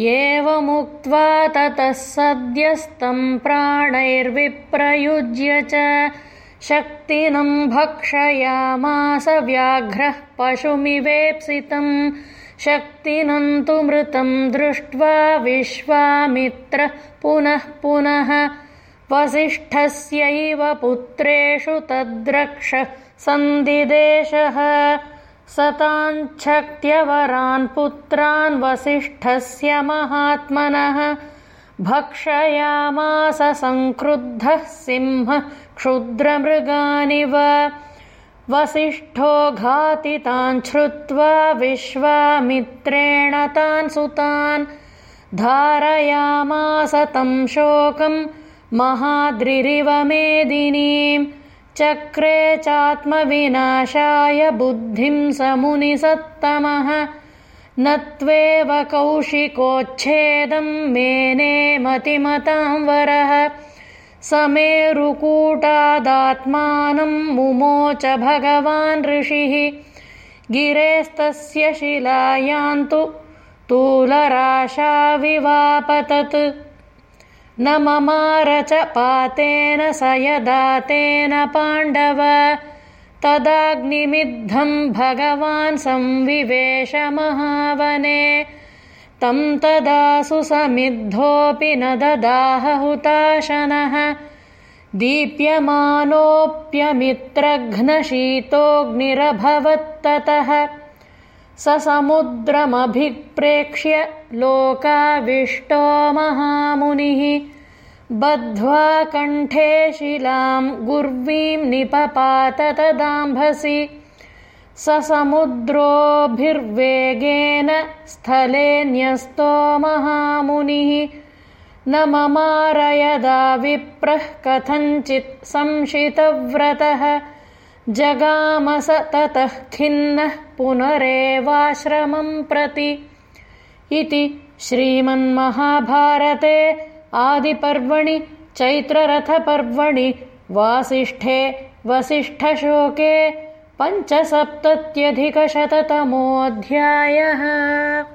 एवमुक्त्वा ततः सद्यस्तम् प्राणैर्विप्रयुज्य च शक्तिनम् भक्षयामास व्याघ्रः पशुमिवेप्सितम् शक्तिनम् तु मृतम् दृष्ट्वा विश्वामित्र पुनः पुनः वसिष्ठस्यैव पुत्रेषु तद्रक्ष सन्दिदेशः सताञ्छक्त्यवरान् पुत्रान् वसिष्ठस्य महात्मनः। भक्षयामास सङ्क्रुद्धः सिंह क्षुद्रमृगानिव। वसिष्ठो घातितान् श्रुत्वा विश्वामित्रेण तान् सुतान्। धारयामास तं शोकम् महाद्रिरिव मेदिनीम् चक्रे चात्मविनाशाय बुद्धिं स मुनिसत्तमः न त्वेव कौशिकोच्छेदं मेने मतिमतां वरः। समेरुकूटादात्मानं मुमोच भगवान् ऋषिः। गिरेस्तस्य शिलायान्तु तूलराशाविवापतत् न ममार च पातेन स यदातेन पाण्डव। तदाग्निमिद्धम् भगवान् संविवेशमहावने तं तदा सुसमिद्धोऽपि न ददाह हुताशनः। दीप्यमानोऽप्यमित्रघ्नशीतोऽग्निरभवत्ततः स समुद्रमभिप्रेक्ष्य लोकाविष्टो महामुनिः बद्ध्वा कण्ठे शिलाम् गुर्वीम् निपपात तदाम्भसि स समुद्रोभिर्वेगेन स्थले न्यस्तो महामुनिः न ममार यदा विप्रः कथञ्चित् संशितव्रतः जगामस ततः खिन्नः पुनरेवाश्रमम् प्रति। इति श्रीमन्महाभारते आदिपर्वणि चैत्ररथपर्वणि वासिष्ठे वसिष्ठशोके पञ्चसप्तत्यधिकशततमोऽध्यायः